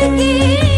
जिंदगी